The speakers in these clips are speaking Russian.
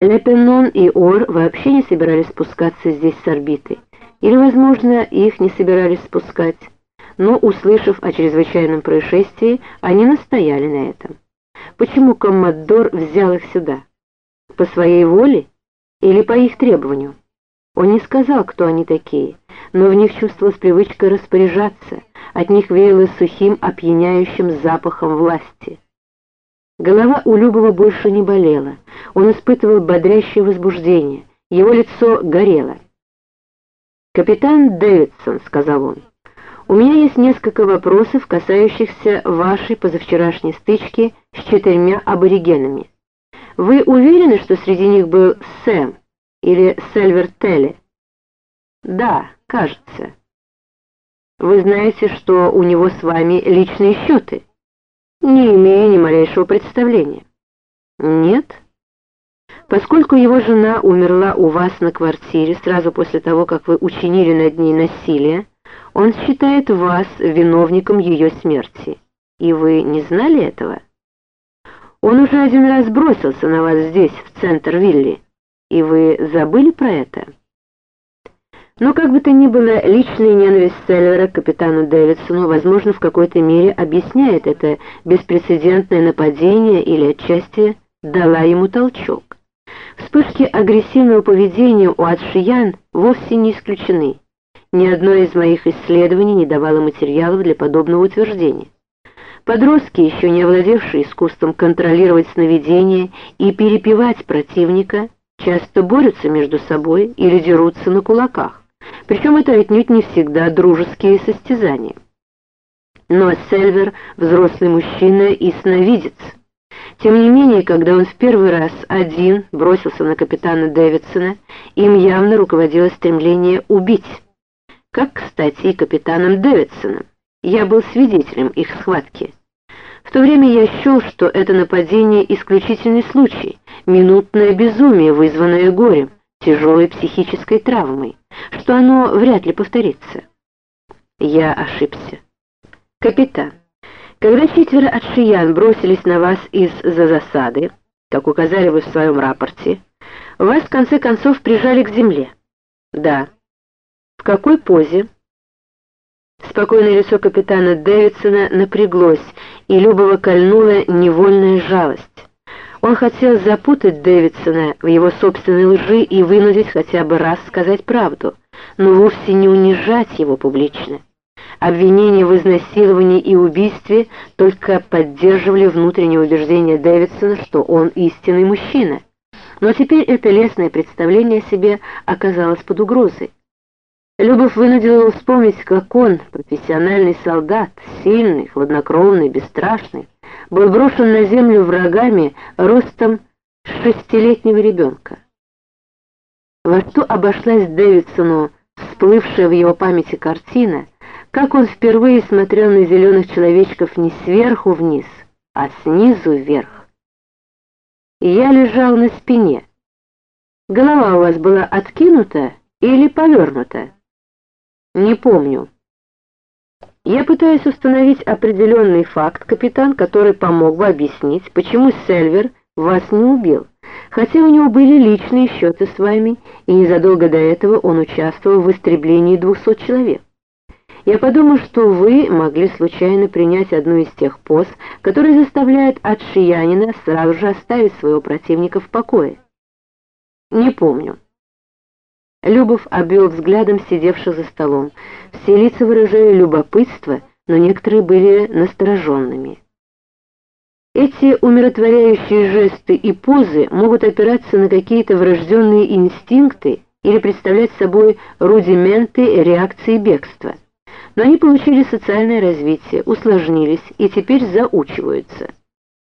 Лепенон и Ор вообще не собирались спускаться здесь с орбиты. Или, возможно, их не собирались спускать. Но, услышав о чрезвычайном происшествии, они настояли на этом. Почему Коммодор взял их сюда? По своей воле или по их требованию? Он не сказал, кто они такие, но в них чувствовалась привычка распоряжаться, от них веяло сухим, опьяняющим запахом власти. Голова у Любова больше не болела, он испытывал бодрящее возбуждение, его лицо горело. «Капитан Дэвидсон», — сказал он, — «у меня есть несколько вопросов, касающихся вашей позавчерашней стычки с четырьмя аборигенами. Вы уверены, что среди них был Сэм или Сельвер Телли?» «Да, кажется». «Вы знаете, что у него с вами личные счеты?» «Не имею ни малейшего представления». «Нет?» Поскольку его жена умерла у вас на квартире сразу после того, как вы учинили над ней насилие, он считает вас виновником ее смерти. И вы не знали этого? Он уже один раз бросился на вас здесь, в центр Вилли, и вы забыли про это? Но как бы то ни было, личная ненависть Селлера к капитану Дэвидсону, возможно, в какой-то мере объясняет это беспрецедентное нападение или отчасти дала ему толчок. Вспышки агрессивного поведения у Адшиян вовсе не исключены. Ни одно из моих исследований не давало материалов для подобного утверждения. Подростки, еще не овладевшие искусством контролировать сновидения и перепевать противника, часто борются между собой или дерутся на кулаках. Причем это отнюдь не всегда дружеские состязания. Но Сельвер – взрослый мужчина и сновидец – тем не менее, когда он в первый раз один бросился на капитана Дэвидсона, им явно руководило стремление убить. Как, кстати, и капитаном Дэвидсоном. Я был свидетелем их схватки. В то время я счел, что это нападение исключительный случай, минутное безумие, вызванное горем, тяжелой психической травмой, что оно вряд ли повторится. Я ошибся. Капитан. Когда четверо отшиян бросились на вас из-за засады, как указали вы в своем рапорте, вас в конце концов прижали к земле. Да. В какой позе? Спокойное лицо капитана Дэвидсона напряглось, и Любова кольнула невольная жалость. Он хотел запутать Дэвидсона в его собственной лжи и вынудить хотя бы раз сказать правду, но вовсе не унижать его публично. Обвинения в изнасиловании и убийстве только поддерживали внутреннее убеждение Дэвидсона, что он истинный мужчина. Но теперь это лесное представление о себе оказалось под угрозой. Любовь вынудила его вспомнить, как он, профессиональный солдат, сильный, хладнокровный, бесстрашный, был брошен на землю врагами ростом шестилетнего ребенка. Во что обошлась Дэвидсону всплывшая в его памяти картина — как он впервые смотрел на зеленых человечков не сверху вниз, а снизу вверх. Я лежал на спине. Голова у вас была откинута или повернута? Не помню. Я пытаюсь установить определенный факт, капитан, который помог бы объяснить, почему Сельвер вас не убил, хотя у него были личные счеты с вами, и незадолго до этого он участвовал в истреблении двухсот человек. Я подумал, что вы могли случайно принять одну из тех поз, которые заставляют отшиянина сразу же оставить своего противника в покое. Не помню. Любов обвел взглядом сидевших за столом. Все лица выражали любопытство, но некоторые были настороженными. Эти умиротворяющие жесты и позы могут опираться на какие-то врожденные инстинкты или представлять собой рудименты реакции бегства но они получили социальное развитие, усложнились и теперь заучиваются.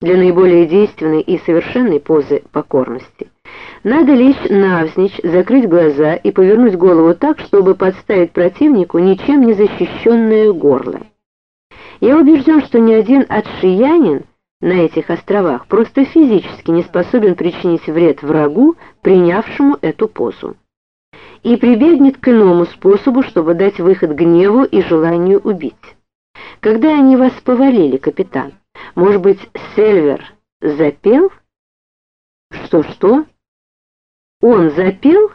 Для наиболее действенной и совершенной позы покорности надо лечь навзничь, закрыть глаза и повернуть голову так, чтобы подставить противнику ничем не защищенное горло. Я убежден, что ни один отшиянин на этих островах просто физически не способен причинить вред врагу, принявшему эту позу и прибегнет к иному способу, чтобы дать выход гневу и желанию убить. Когда они вас повалили, капитан, может быть, Сельвер запел? Что-что? Он запел